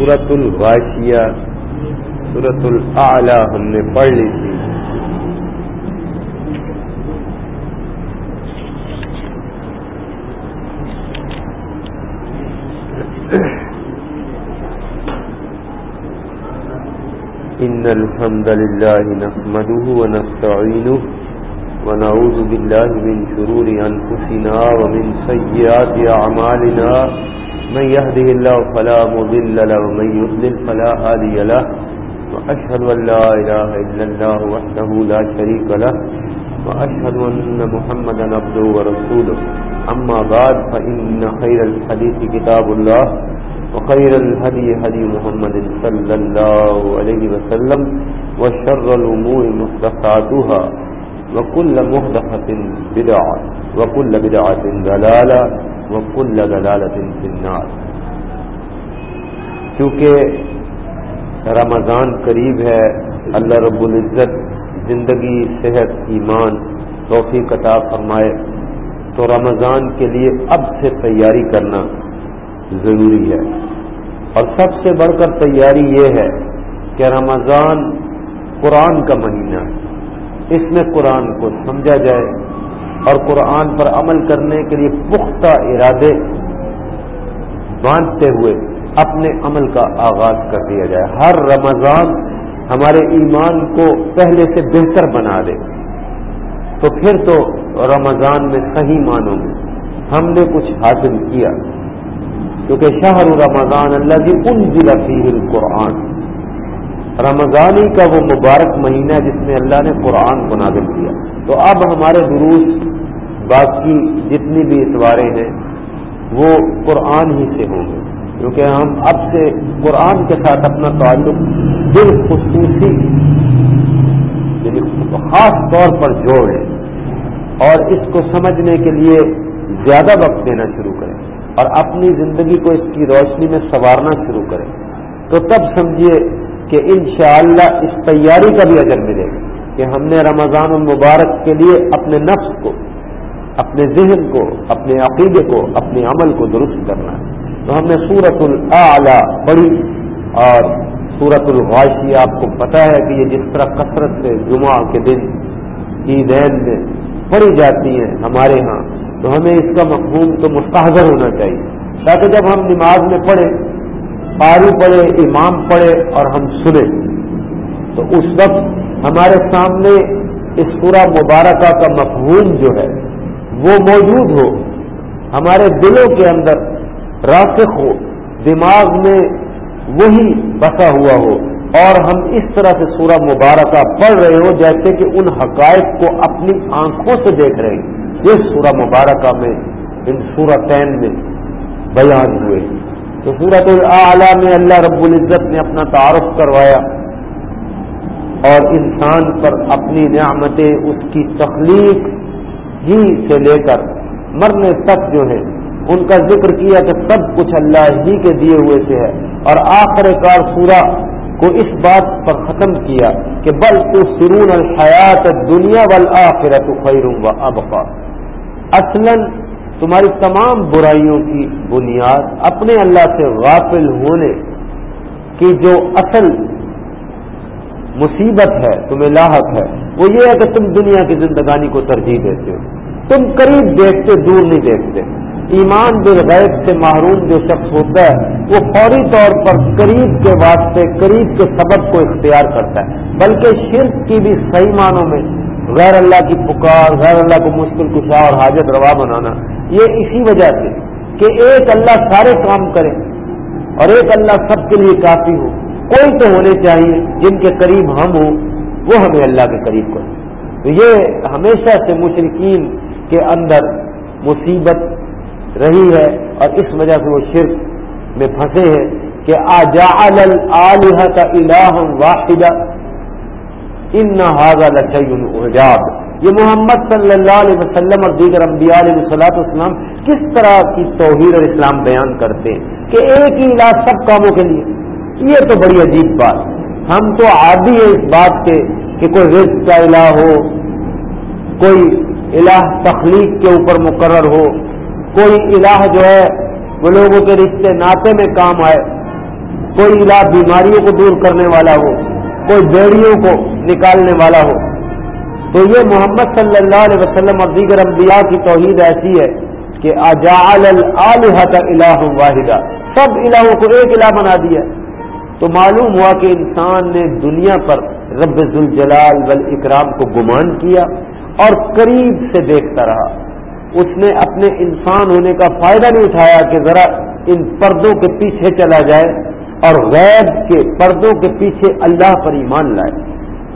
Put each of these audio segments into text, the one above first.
سورت الغاشیہ سورت الاعلی ہم نے پڑھ لی تھی۔ إن الحمد لله نحمده ونستعينه ونعوذ بالله من شرور أنفسنا ومن سيئات أعمالنا من يهده الله فلا مضل له ومن يضلل فلا هادي له. وأشهد أن لا إله إلا الله وحده لا شريك له. وأشهد أن محمدا عبده ورسوله. أما بعد، فإن خير الحديث كتاب الله، وخير الهدي هدي محمد صلى الله عليه وسلم، وشر الأمور محدثاتها، وكل محدثة بدعة، وكل بدعة ضلالة وكل ضلالة في النار۔ کیونکہ رمضان قریب ہے، اللہ رب العزت زندگی، صحت، ایمان، توفیق عطا فرمائے۔ تو رمضان کے لیے اب سے تیاری کرنا ضروری ہے۔ اور سب سے بڑھ کر تیاری یہ ہے کہ رمضان قرآن کا مہینہ ہے۔ اس میں قرآن کو سمجھا جائے اور قرآن پر عمل کرنے کے لیے پختہ ارادے باندھتے ہوئے اپنے عمل کا آغاز کر دیا جائے۔ ہر رمضان ہمارے ایمان کو پہلے سے بہتر بنا دے۔ تو پھر تو رمضان میں صحیح معنوں میں ہم نے کچھ حاصل کیا۔ کیونکہ شہر رمضان اللہ کی ان ضلع قرآن رمضانی کا وہ مبارک مہینہ جس میں اللہ نے قرآن کو نازل کیا۔ تو اب ہمارے دروس باقی جتنی بھی اتوارے ہیں، وہ قرآن ہی سے ہوں گے کیونکہ ہم اب سے قرآن کے ساتھ اپنا تعلق بالخصوصی یعنی خاص طور پر جوڑیں اور اس کو سمجھنے کے لیے زیادہ وقت دینا شروع کریں اور اپنی زندگی کو اس کی روشنی میں سنوارنا شروع کریں۔ تو تب سمجھیے کہ انشاءاللہ اس تیاری کا بھی اجر ملے گا کہ ہم نے رمضان المبارک کے لیے اپنے نفس کو اپنے ذہن کو، اپنے عقیدے کو، اپنے عمل کو درست کرنا ہے۔ تو ہم نے سورت الاعلی پڑھی اور سورت الغاشی آپ کو پتا ہے کہ یہ جس طرح کثرت سے جمعہ کے دن عیدین میں پڑھی جاتی ہیں ہمارے ہاں تو ہمیں اس کا مفہوم تو مستحضر ہونا چاہیے۔ تاکہ جب ہم نماز میں پڑھیں، قاری پڑھے امام پڑھے اور ہم سنیں۔ تو اس وقت ہمارے سامنے اس پورا مبارکہ کا مفہوم جو ہے وہ موجود ہو، ہمارے دلوں کے اندر راسخ ہو، دماغ میں وہی بسا ہوا ہو۔ اور ہم اس طرح سے سورہ مبارکہ پڑھ رہے ہو جیسے کہ ان حقائق کو اپنی آنکھوں سے دیکھ رہے ہیں۔ جس سورہ مبارکہ میں، ان سورتین میں بیان ہوئے۔ تو سورت العلیٰ میں اللہ رب العزت نے اپنا تعارف کروایا اور انسان پر اپنی نعمتیں، اس کی تخلیق ہی سے لے کر مرنے تک جو ہے، ان کا ذکر کیا کہ سب کچھ اللہ ہی کے دیے ہوئے سے ہے۔ اور آخر کار سورہ کو اس بات پر ختم کیا کہ بل تو سرون الحیات دنیا وال آخرت خیروں و ابقا۔ اصلاً تمہاری تمام برائیوں کی بنیاد اپنے اللہ سے غافل ہونے کی جو اصل مصیبت ہے، تمہیں لاحق ہے۔ وہ یہ ہے کہ تم دنیا کی زندگانی کو ترجیح دیتے ہو۔ تم قریب دیکھتے، دور نہیں دیکھتے۔ ایمان بالغیب سے محروم جو شخص ہوتا ہے، وہ فوری طور پر قریب کے واسطے، قریب کے سبب کو اختیار کرتا ہے۔ بلکہ شرک کی بھی صحیح معنوں میں غیر اللہ کی پکار، غیر اللہ کو مشکل کشا اور حاجت روا بنانا، یہ اسی وجہ سے کہ ایک اللہ سارے کام کرے اور ایک اللہ سب کے لیے کافی ہو۔ کوئی تو ہونے چاہیے جن کے قریب ہم ہوں؟ وہ ہمیں اللہ کے قریب کریں تو یہ ہمیشہ سے مشرقین کے اندر مصیبت رہی ہے اور اس وجہ سے وہ شرک میں پھنسے ہیں کہ آجا الہ کا الہ واحدہ، ان حاضہ یہ محمد صلی اللہ علیہ وسلم اور دیگر انبیاء علیہ صلاح والسلام کس طرح کی توحید اور اسلام بیان کرتے ہیں کہ ایک ہی علاج سب کاموں کے لیے؟ یہ تو بڑی عجیب بات۔ ہم تو عادی ہے اس بات کے کہ کوئی رزق کا الہ ہو، کوئی الہ تخلیق کے اوپر مقرر ہو، کوئی الہ جو ہے وہ لوگوں کے رشتے ناطے میں کام آئے، کوئی علاج بیماریوں کو دور کرنے والا ہو، کوئی بیڑیوں کو نکالنے والا ہو۔ تو یہ محمد صلی اللہ علیہ وسلم اور دیگر انبیاء کی توحید ایسی ہے کہ اجال الہ واحدہ سب الہوں کو ایک الہ بنا دیا۔ تو معلوم ہوا کہ انسان نے دنیا پر رب الجلال والاکرام کو گمان کیا اور قریب سے دیکھتا رہا۔ اس نے اپنے انسان ہونے کا فائدہ نہیں اٹھایا کہ ذرا ان پردوں کے پیچھے چلا جائے اور غیب کے پردوں کے پیچھے اللہ پر ایمان لائے۔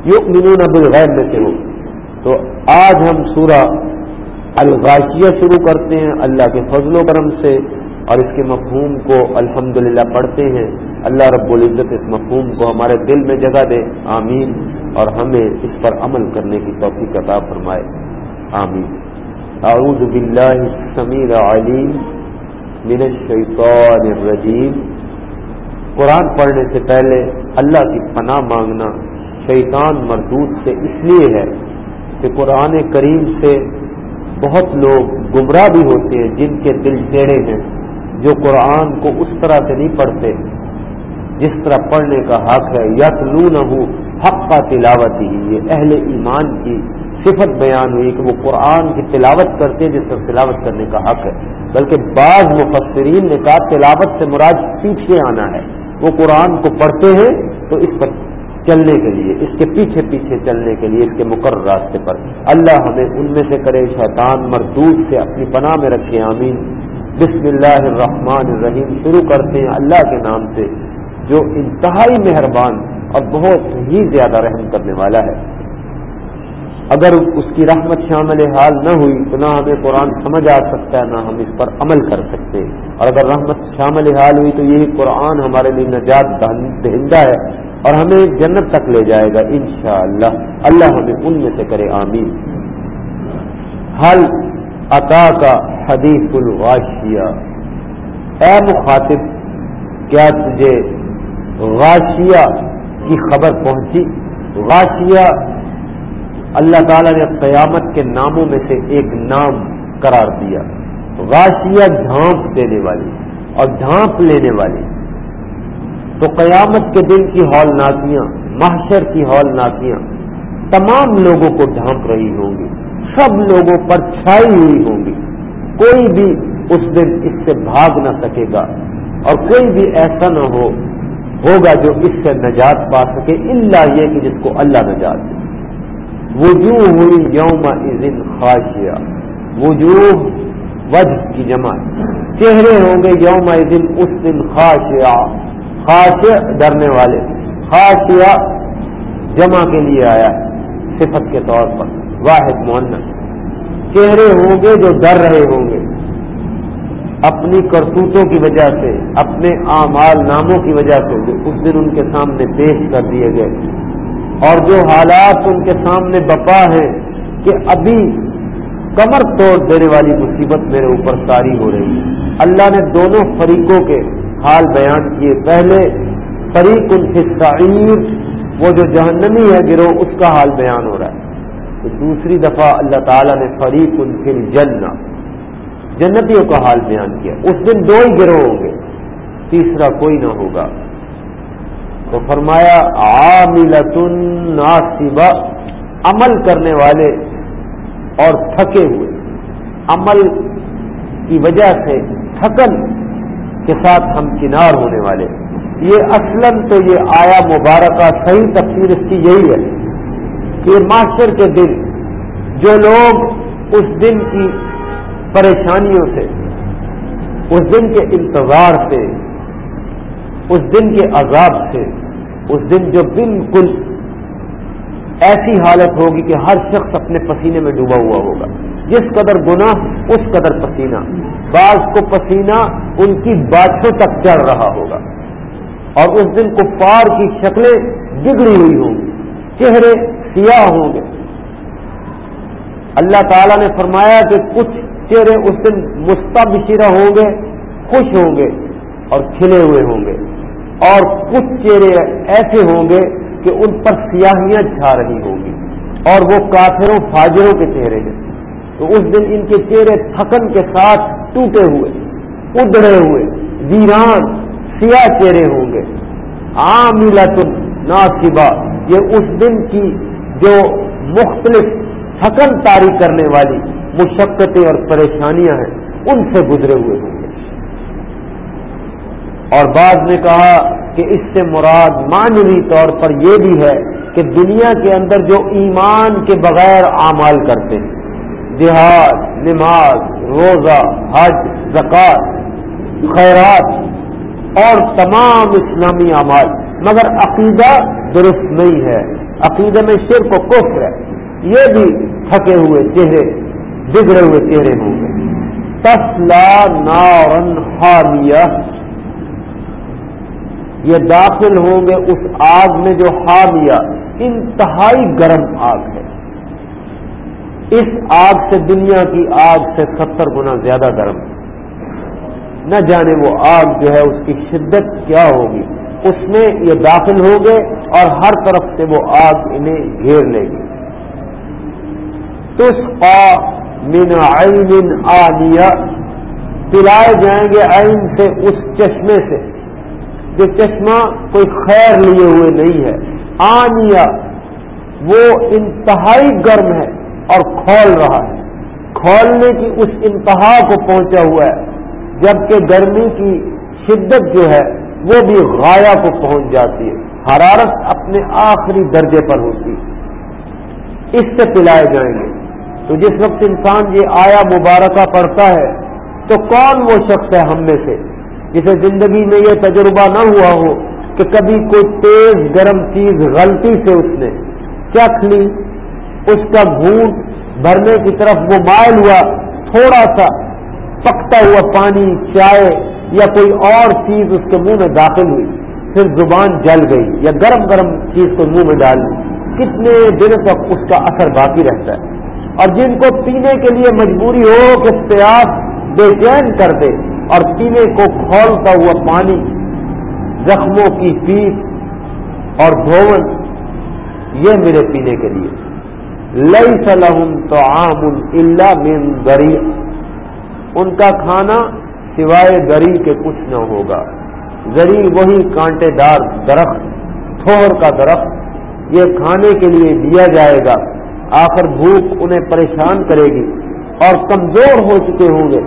یو منون بالغیب میں سے ہو۔ تو آج ہم سورہ الغاشیہ شروع کرتے ہیں اللہ کے فضل و کرم سے اور اس کے مفہوم کو الحمد پڑھتے ہیں۔ اللہ رب العزت اس مفہوم کو ہمارے دل میں جگہ دے. آمین. اور ہمیں اس پر عمل کرنے کی توفیق عطا فرمائے. آمین. اعوذ باللہ السمیع العلیم من الشیطان الرجیم. قرآن پڑھنے سے پہلے اللہ کی پناہ مانگنا شیطان مردود سے اس لیے ہے کہ قرآن کریم سے بہت لوگ گمراہ بھی ہوتے ہیں، جن کے دل ٹیڑے ہیں، جو قرآن کو اس طرح سے نہیں پڑھتے جس طرح پڑھنے کا حق ہے یت نہ حق کا تلاوت ہی یہ اہل ایمان کی صفت بیان ہوئی کہ وہ قرآن کی تلاوت کرتے جس پر تلاوت کرنے کا حق ہے۔ بلکہ بعض مفسرین نے کہا، تلاوت سے مراد پیچھے آنا ہے۔ وہ قرآن کو پڑھتے ہیں تو اس پر چلنے کے لیے، اس کے پیچھے پیچھے چلنے کے لیے، اس کے مقرر راستے پر۔ اللہ ہمیں ان میں سے کرے شیطان مردود سے اپنی پناہ میں رکھے، آمین۔ بسم اللہ الرحمن الرحیم۔ شروع کرتے ہیں اللہ کے نام سے۔ جو انتہائی مہربان اور بہت ہی زیادہ رحم کرنے والا ہے۔ اگر اس کی رحمت شامل حال نہ ہوئی تو نہ ہمیں قرآن سمجھ آ سکتا ہے، نہ ہم اس پر عمل کر سکتے۔ اور اگر رحمت شامل حال ہوئی تو یہی قرآن ہمارے لیے نجات دہندہ ہے اور ہمیں جنت تک لے جائے گا انشاءاللہ۔ اللہ اللہ ہمیں ان میں سے کرے، آمین۔ حل عطا کا حدیث الغاشیہ۔ اے مخاطب، کیا تجھے غاشیہ کی خبر پہنچی۔ غاشیہ اللہ تعالیٰ نے قیامت کے ناموں میں سے ایک نام قرار دیا۔ غاشیہ ڈھانپ دینے والی اور ڈھانپ لینے والی۔ تو قیامت کے دن کی ہال ناکیاں، محشر کی ہال ناکیاں تمام لوگوں کو ڈھانپ رہی ہوں گی۔ سب لوگوں پر چھائی ہوئی ہوں گی۔ کوئی بھی اس دن اس سے بھاگ نہ سکے گا اور کوئی بھی ایسا نہ ہو ہوگا جو اس سے نجات پا سکے اللہ یہ کہ جس کو اللہ نجات دے۔ وجوہ ہوئی یوم ازن خاشیا وجوہ وجہ کی جمع۔ چہرے ہوں گے یوم ازن اس دن خاشیا خاص ڈرنے والے۔ خاشیا جمع کے لیے آیا صفت کے طور پر، واحد مونس چہرے ہوں گے جو ڈر رہے ہوں گے۔ اپنی کرتوتوں کی وجہ سے، اپنے اعمال ناموں کی وجہ سے جو اس دن ان کے سامنے پیش کر دیے گئے۔ اور جو حالات ان کے سامنے بپا ہے کہ ابھی کمر توڑ دینے والی مصیبت میرے اوپر ساری ہو رہی ہے۔ اللہ نے دونوں فریقوں کے حال بیان کیے۔ پہلے فریق ان سے وہ جو جہنمی ہے، گروہ اس کا حال بیان ہو رہا ہے۔ دوسری دفعہ اللہ تعالیٰ نے فریق ان سے جننا جنتیوں کا حال بیان کیا۔ اس دن دو ہی گروہ ہوں گے۔ تیسرا کوئی نہ ہوگا۔ تو فرمایا عاملت ناصبہ، عمل کرنے والے اور تھکے ہوئے۔ عمل کی وجہ سے تھکن کے ساتھ ہم کنار ہونے والے۔ یہ اصلاً تو یہ آیا مبارکہ صحیح تفصیل اس کی یہی ہے کہ ماسٹر کے دن جو لوگ اس دن کی پریشانیوں سے، اس دن کے انتظار سے، اس دن کے عذاب سے، اس دن جو بالکل ایسی حالت ہوگی کہ ہر شخص اپنے پسینے میں ڈوبا ہوا ہوگا۔ جس قدر گناہ، اس قدر پسینہ۔ بعض کو پسینہ ان کی باتوں تک چڑھ رہا ہوگا۔ اور اس دن کفار کی شکلیں بگڑی ہوئی ہوں گی، چہرے سیاہ ہوں گے۔ اللہ تعالیٰ نے فرمایا کہ کچھ چہرے اس دن مستبشرہ ہوں گے، خوش ہوں گے اور کھلے ہوئے ہوں گے۔ اور کچھ چہرے ایسے ہوں گے کہ ان پر سیاہیاں چھا رہی ہوں گی۔ اور وہ کافروں، فاجروں کے چہرے ہیں۔ تو اس دن ان کے چہرے تھکن کے ساتھ ٹوٹے ہوئے ادڑے ہوئے، ویران، سیاہ چہرے ہوں گے۔ عاملت ناصبہ، یہ اس دن کی جو مختلف تھکن تاری کرنے والی مشقتیں اور پریشانیاں ہیں، ان سے گزرے ہوئے ہوں گے۔ اور بعد نے کہا کہ اس سے مراد مانوی طور پر یہ بھی ہے کہ دنیا کے اندر جو ایمان کے بغیر اعمال کرتے ہیں، جہاد، نماز، روزہ، حج زکات خیرات اور تمام اسلامی اعمال، مگر عقیدہ درست نہیں ہے۔ عقیدہ میں شرک و کفر ہے۔ یہ بھی تھکے ہوئے چہرے بگڑے ہوئے چہرے ہوں۔ گے تسلا نارن حامیہ یہ داخل ہوں گے اس آگ میں جو حامیہ، انتہائی گرم آگ ہے۔ اس آگ سے دنیا کی آگ سے ستر گنا زیادہ گرم۔ نہ جانے وہ آگ جو ہے اس کی شدت کیا ہوگی۔ اس میں یہ داخل ہوں گے اور ہر طرف سے وہ آگ انہیں گھیر لے گی۔ تس آ من عین آنیا پلائے جائیں گے عین سے اس چشمے سے، جو چشمہ کوئی خیر لیے ہوئے نہیں ہے۔ آنیا وہ انتہائی گرم ہے اور کھول رہا ہے۔ کھولنے کی اس انتہا کو پہنچا ہوا ہے، جبکہ گرمی کی شدت جو ہے، وہ بھی غایا کو پہنچ جاتی ہے۔ حرارت اپنے آخری درجے پر ہوتی ہے۔ اس سے پلائے جائیں گے۔ تو جس وقت انسان یہ آیا مبارکہ پڑتا ہے، تو کون وہ شخص ہے ہم میں سے جسے زندگی میں یہ تجربہ نہ ہوا ہو کہ کبھی کوئی تیز گرم چیز غلطی سے اس نے چکھ لی، اس کا گھونٹ بھرنے کی طرف وہ مائل ہوا، تھوڑا سا پکتا ہوا پانی، چائے یا کوئی اور چیز اس کے منہ میں داخل ہوئی، پھر زبان جل گئی یا گرم گرم چیز کو منہ میں ڈال دی کتنے دنوں تک اس کا اثر باقی رہتا ہے۔ اور جن کو پینے کے لیے مجبوری ہو کہ پیاس بے چین کر دے اور پینے کو کھولتا ہوا پانی، زخموں کی پیس اور دھون، یہ میرے پینے کے لیے۔ لئی سلحم تو عام اللہ من گری ان کا کھانا سوائے گری کے کچھ نہ ہوگا۔ گری وہی کانٹے دار درخت تھوڑ کا درخت، یہ کھانے کے لیے دیا جائے گا۔ آخر بھوک انہیں پریشان کرے گی اور کمزور ہو چکے ہوں گے۔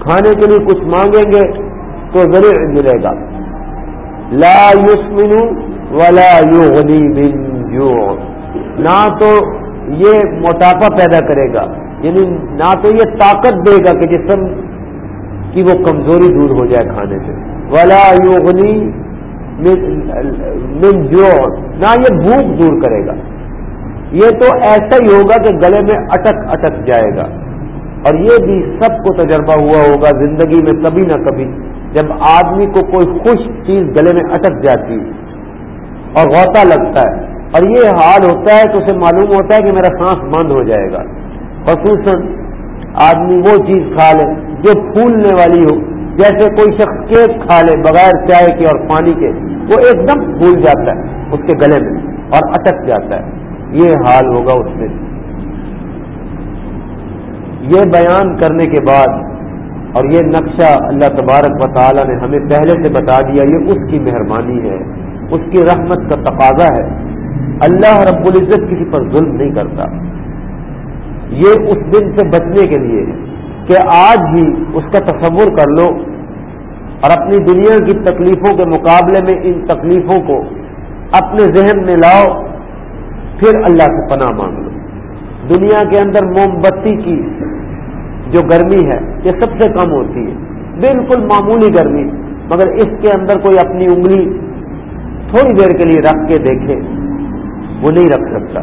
کھانے کے لیے کچھ مانگیں گے تو ضرور ملے گا۔ لا یسمن ولا یغنی من جوع۔ نہ تو یہ موٹاپا پیدا کرے گا یعنی نہ تو یہ طاقت دے گا کہ جسم کی وہ کمزوری دور ہو جائے کھانے سے۔ ولا یغنی من جوع۔ نہ یہ بھوک دور کرے گا۔ یہ تو ایسا ہی ہوگا کہ گلے میں اٹک اٹک جائے گا اور یہ بھی سب کو تجربہ ہوا ہوگا زندگی میں کبھی نہ کبھی جب آدمی کو کوئی خوش چیز گلے میں اٹک جاتی اور غوطہ لگتا ہے اور یہ حال ہوتا ہے تو اسے معلوم ہوتا ہے کہ میرا سانس بند ہو جائے گا خصوصاً آدمی وہ چیز کھا لے جو پھولنے والی ہو جیسے کوئی شخص کیک کھا لے بغیر چائے کے اور پانی کے وہ ایک دم پھول جاتا ہے اس کے گلے میں اور اٹک جاتا ہے یہ حال ہوگا اس میں۔ یہ بیان کرنے کے بعد اور یہ نقشہ اللہ تبارک و تعالی نے ہمیں پہلے سے بتا دیا، یہ اس کی مہربانی ہے، اس کی رحمت کا تقاضا ہے۔ اللہ رب العزت کسی پر ظلم نہیں کرتا۔ یہ اس دن سے بچنے کے لیے کہ آج ہی اس کا تصور کر لو اور اپنی دنیا کی تکلیفوں کے مقابلے میں ان تکلیفوں کو اپنے ذہن میں لاؤ۔ پھر اللہ سے پناہ مانگ لو۔ دنیا کے اندر موم بتی کی جو گرمی ہے، یہ سب سے کم ہوتی ہے۔ بالکل معمولی گرمی، مگر اس کے اندر کوئی اپنی انگلی تھوڑی دیر کے لیے رکھ کے دیکھے، وہ نہیں رکھ سکتا۔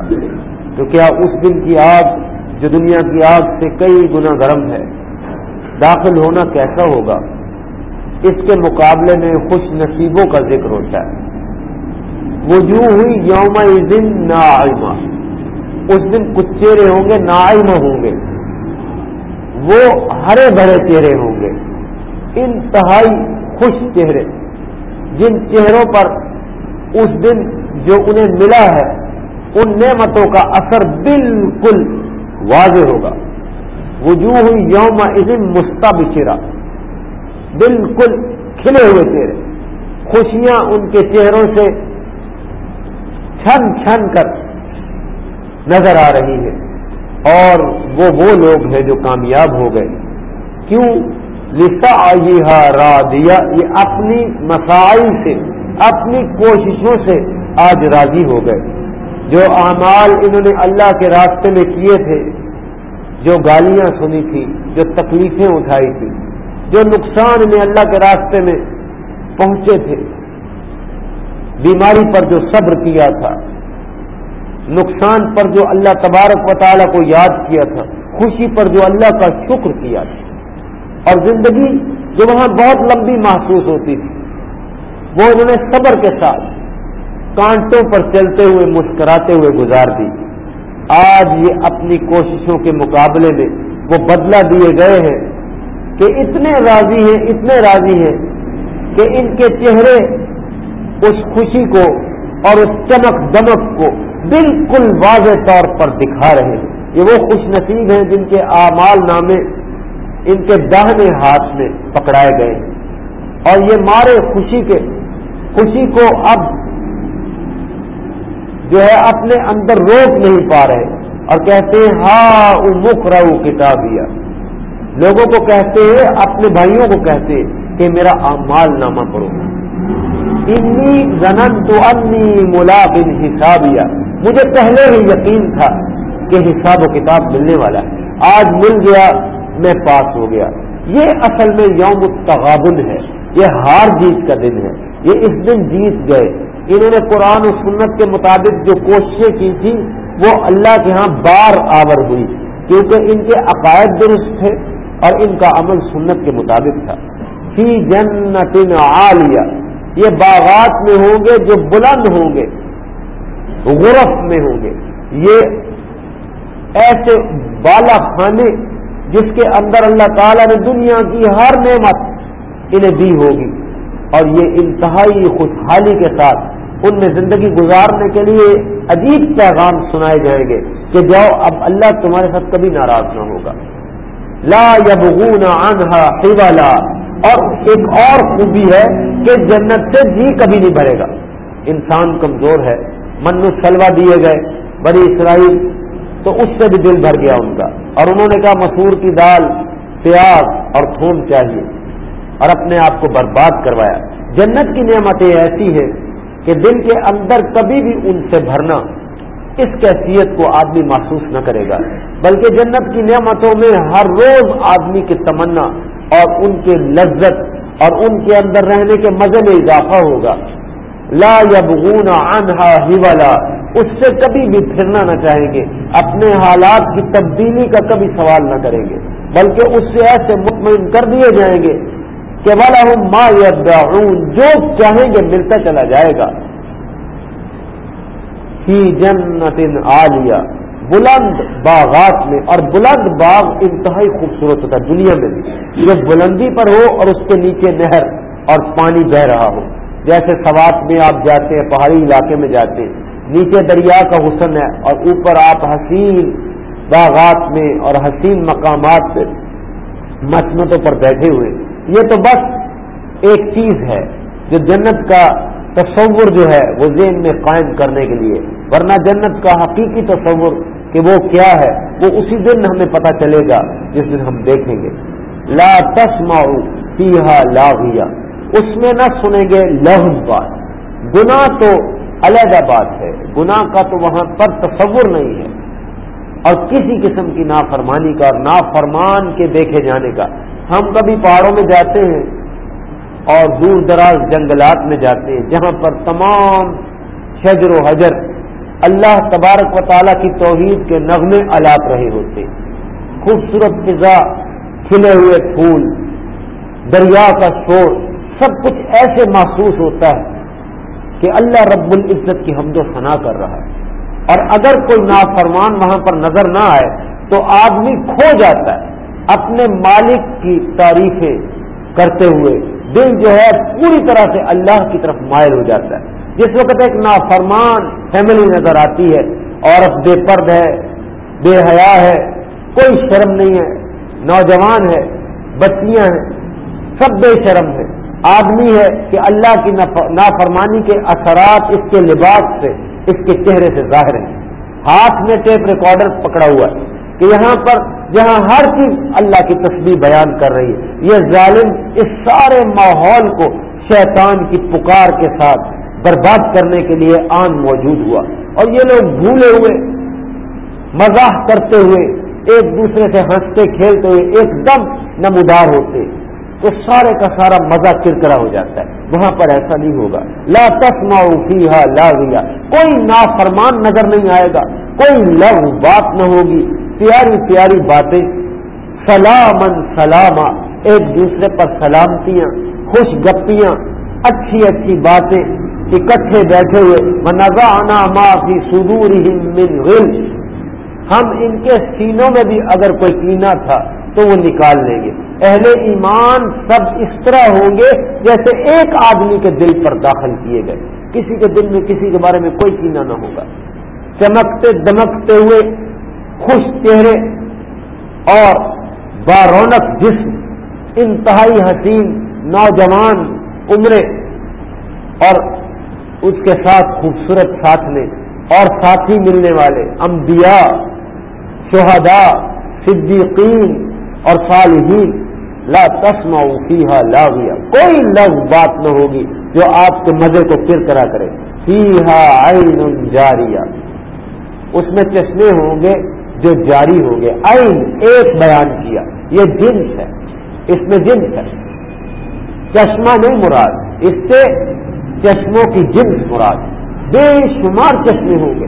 تو کیا اس دن کی آگ، جو دنیا کی آگ سے کئی گنا گرم ہے، داخل ہونا کیسا ہوگا؟ اس کے مقابلے میں خوش نصیبوں کا ذکر ہوتا ہے۔ وجوہ ہوئی یوم دن نا اس دن کچھ چہرے ہوں گے نائم ہوں گے۔ وہ ہرے بھرے چہرے ہوں گے۔ انتہائی خوش چہرے۔ جن چہروں پر اس دن جو انہیں ملا ہے، ان نعمتوں کا اثر بالکل واضح ہوگا۔ وجوہ یوم عظم مستبشرا بالکل کھلے ہوئے چہرے۔ خوشیاں ان کے چہروں سے چھن چھن کر نظر آ رہی ہے۔ اور وہ وہ لوگ ہیں جو کامیاب ہو گئے۔ کیوں؟ لسا آئی را دیا یہ اپنی مسائل سے، اپنی کوششوں سے آج راضی ہو گئے۔ جو اعمال انہوں نے اللہ کے راستے میں کیے تھے، جو گالیاں سنی تھی، جو تکلیفیں اٹھائی تھی، جو نقصان میں اللہ کے راستے میں پہنچے تھے بیماری پر جو صبر کیا تھا، نقصان پر جو اللہ تبارک و تعالیٰ کو یاد کیا تھا، خوشی پر جو اللہ کا شکر کیا تھا۔ اور زندگی جو وہاں بہت لمبی محسوس ہوتی تھی، وہ انہوں نے صبر کے ساتھ کانٹوں پر چلتے ہوئے، مسکراتے ہوئے گزار دی۔ آج یہ اپنی کوششوں کے مقابلے میں وہ بدلہ دیے گئے ہیں کہ اتنے راضی ہیں، اتنے راضی ہیں کہ ان کے چہرے اس خوشی کو اور اس چمک دمک کو بالکل واضح طور پر دکھا رہے ہیں۔ یہ وہ خوش نصیب ہیں جن کے اعمال نامے، ان کے داہنے ہاتھ میں پکڑائے گئے ہیں۔ اور یہ مارے خوشی کے، خوشی کو اب جو ہے اپنے اندر روک نہیں پا رہے۔ اور کہتے ہیں ہاں مک رہو کتابیا لوگوں کو کہتے ہیں، اپنے بھائیوں کو کہتے کہ میرا اعمال نامہ پڑھو۔ انی زنن تو انی ملا بن مجھے پہلے ہی یقین تھا کہ حساب و کتاب ملنے والا ہے۔ آج مل گیا، میں پاس ہو گیا۔ یہ اصل میں یوم التغابن ہے۔ یہ ہار جیت کا دن ہے۔ یہ اس دن جیت گئے۔ انہوں نے قرآن و سنت کے مطابق جو کوششیں کی تھی، وہ اللہ کے ہاں بار آور ہوئی۔ کیونکہ ان کے عقائد درست تھے اور ان کا عمل سنت کے مطابق تھا۔ فی جنت عالیہ۔ یہ باغات میں ہوں گے جو بلند ہوں گے، غرف میں ہوں گے۔ یہ ایسے بالا خانے جس کے اندر اللہ تعالیٰ نے دنیا کی ہر نعمت انہیں دی ہوگی۔ اور یہ انتہائی خوشحالی کے ساتھ ان میں زندگی گزارنے کے لیے عجیب پیغام سنائے جائیں گے کہ جاؤ، اب اللہ تمہارے ساتھ کبھی ناراض نہ ہوگا۔ لا یبغون عنہا حوالا اور ایک اور خوبی ہے کہ جنت سے جی کبھی نہیں بھرے گا۔ انسان کمزور ہے من سلوا دیے گئے بڑی اسرائیل، تو اس سے بھی دل بھر گیا ان کا۔ اور انہوں نے کہا، مسور کی دال، پیاز اور تھوم چاہیے۔ اور اپنے آپ کو برباد کروایا۔ جنت کی نعمتیں ایسی ہیں کہ دل کے اندر کبھی بھی ان سے بھرنا اس کیفیت کو آدمی محسوس نہ کرے گا۔ بلکہ جنت کی نعمتوں میں ہر روز آدمی کی تمنا اور ان کے لذت اور ان کے اندر رہنے کے مزے میں اضافہ ہوگا۔ لا یبغون عنہا ہیولا اس سے کبھی بھی پھرنا نہ چاہیں گے۔ اپنے حالات کی تبدیلی کا کبھی سوال نہ کریں گے۔ بلکہ اس سے ایسے مطمئن کر دیے جائیں گے کہ والا ہوں ما یدعون جو چاہیں گے ملتا چلا جائے گا۔ ہی جنت عالیہ بلند باغات میں اور بلند باغ انتہائی خوبصورت ہوتا ہے دنیا میں بھی۔ جو بلندی پر ہو اور اس کے نیچے نہر اور پانی بہ رہا ہو۔ جیسے سوات میں آپ جاتے ہیں، پہاڑی علاقے میں جاتے ہیں۔ نیچے دریا کا حسن ہے اور اوپر آپ حسین باغات میں اور حسین مقامات پہ مسمتوں پر بیٹھے ہوئے۔ یہ تو بس ایک چیز ہے جو جنت کا تصور جو ہے وہ ذہن میں قائم کرنے کے لیے۔ ورنہ جنت کا حقیقی تصور کہ وہ کیا ہے؟ وہ اسی دن ہمیں پتا چلے گا، جس دن ہم دیکھیں گے۔ لا تسما پیہا لاغیا اس میں نہ سنیں گے لہم بات۔ گنا تو علیحدہ بات ہے۔ گنا کا تو وہاں پر تصور نہیں ہے۔ اور کسی قسم کی نافرمانی کا اور نافرمان کے دیکھے جانے کا۔ ہم کبھی پہاڑوں میں جاتے ہیں اور دور دراز جنگلات میں جاتے ہیں، جہاں پر تمام شجر و حجر اللہ تبارک و تعالیٰ کی توحید کے نغمے الاپ رہے ہوتے۔ خوبصورت فضا، کھلے ہوئے پھول، دریا کا شور، سب کچھ ایسے محسوس ہوتا ہے کہ اللہ رب العزت کی حمد و ثنا کر رہا ہے۔ اور اگر کوئی نافرمان وہاں پر نظر نہ آئے تو آدمی کھو جاتا ہے۔ اپنے مالک کی تعریفیں کرتے ہوئے دل جو ہے پوری طرح سے اللہ کی طرف مائل ہو جاتا ہے۔ جس وقت ایک نافرمان فیملی نظر آتی ہے، عورت بے پرد ہے، بے حیا ہے، کوئی شرم نہیں ہے، نوجوان ہے، بچیاں ہیں، سب بے شرم ہے آدمی ہے کہ اللہ کی نافرمانی کے اثرات اس کے لباس سے، اس کے چہرے سے ظاہر ہیں۔ ہاتھ میں ٹیپ ریکارڈر پکڑا ہوا ہے کہ یہاں پر جہاں ہر چیز اللہ کی تصویر بیان کر رہی ہے۔ یہ ظالم اس سارے ماحول کو شیطان کی پکار کے ساتھ برباد کرنے کے لیے آن موجود ہوا اور یہ لوگ بھولے ہوئے مزاح کرتے ہوئے، ایک دوسرے سے ہنستے، کھیلتے ہوئے، ایک دم نمودار ہوتے، تو سارے کا سارا مزہ کرکرا ہو جاتا ہے۔ وہاں پر ایسا نہیں ہوگا۔ لا تسما فیحا لا گیا کوئی نافرمان نظر نہیں آئے گا، کوئی لو بات نہ ہوگی۔ پیاری پیاری باتیں۔ سلامن سلاما۔ ایک دوسرے پر سلامتیاں، خوش گپیاں، اچھی اچھی باتیں۔ اکٹھے بیٹھے ہوئے منزا آنا معافی سدور ہم ان کے سینوں میں بھی اگر کوئی کینا تھا تو وہ نکال لیں گے۔ اہل ایمان سب اس طرح ہوں گے جیسے ایک آدمی کے دل پر داخل کیے گئے۔ کسی کے دل میں، کسی کے بارے میں کوئی کینا نہ ہوگا۔ چمکتے، دمکتے ہوئے، خوش چہرے اور بارونق جسم، انتہائی حسین، نوجوان عمرے اور اس کے ساتھ خوبصورت ساتھ میں اور ساتھی ملنے والے انبیاء، شہداء، صدیقین اور صالحین۔ لا تسما فیحا لاویا کوئی لفظ بات نہ ہوگی جو آپ کے مزے کو پھر کرا کرے۔ فیحا عین جاریہ۔ اس میں چشمے ہوں گے جو جاری ہوں گے۔ عین ایک بیان کیا۔ یہ جنس ہے۔ اس میں جنس ہے۔ چشمہ نہیں مراد۔ اس سے چشموں کی جنس مراد بے شمار چشمے ہوں گے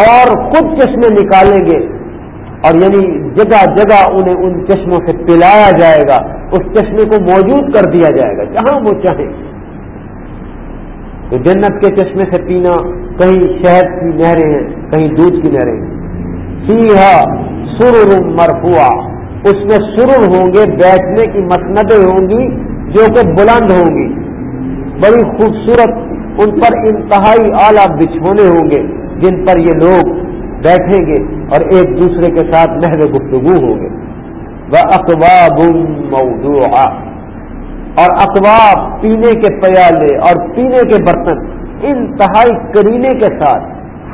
اور خود چشمے نکالیں گے اور یعنی جگہ جگہ انہیں ان چشموں سے پلایا جائے گا، اس چشمے کو موجود کر دیا جائے گا، جہاں وہ چاہیں۔ تو جنت کے چشمے سے پینا کہیں شہد کی نہریں ہیں، کہیں دودھ کی نہریں سیاح سر مرفوا اس میں سرر ہوں گے، بیٹھنے کی مسندیں ہوں گی جو کہ بلند ہوں گی۔ بڑی خوبصورت ان پر انتہائی اعلیٰ بچھونے ہوں گے، جن پر یہ لوگ بیٹھیں گے اور ایک دوسرے کے ساتھ نہر گفتگو ہوں گے۔ وہ اخباب اور اخباب پینے کے پیالے اور پینے کے برتن انتہائی کرینے کے ساتھ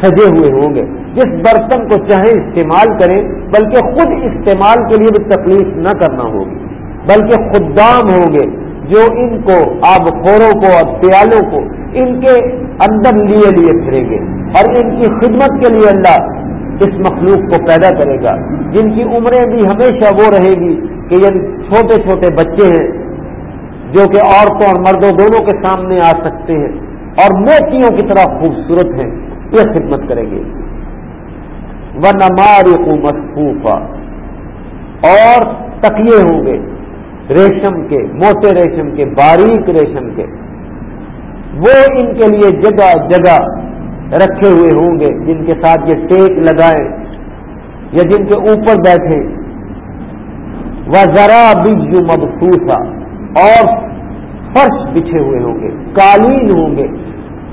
سجے ہوئے ہوں گے۔ جس برتن کو چاہے استعمال کریں، بلکہ خود استعمال کے لیے بھی تکلیف نہ کرنا ہوگی، بلکہ خدام ہوں گے۔ جو ان کو آب خوروں کو اور پیالوں کو ان کے اندر لیے لیے پھریں گے اور ان کی خدمت کے لیے اللہ اس مخلوق کو پیدا کرے گا۔ جن کی عمریں بھی ہمیشہ وہ رہے گی کہ یہ چھوٹے چھوٹے بچے ہیں جو کہ عورتوں اور مردوں دونوں کے سامنے آ سکتے ہیں اور موتیوں کی طرح خوبصورت ہیں، یہ خدمت کریں گے۔ وہ نمار مصفوفہ اور تکیے ہوں گے۔ ریشم کے، موٹے ریشم کے، باریک ریشم کے۔ وہ ان کے لیے جگہ جگہ رکھے ہوئے ہوں گے، جن کے ساتھ یہ ٹیک لگائیں یا جن کے اوپر بیٹھے۔ وہ ذرا بج مبسوسا اور فرش بچھے ہوئے ہوں گے، قالین ہوں گے،